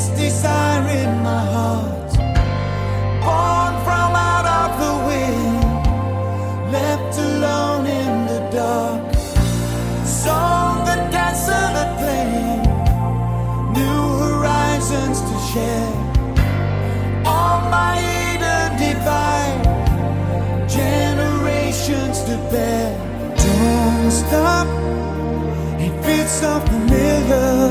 this desire in my heart, born from out of the wind, left alone in the dark. Desolate plain, new horizons to share. Generations to bear. Don't stop, it feels so familiar.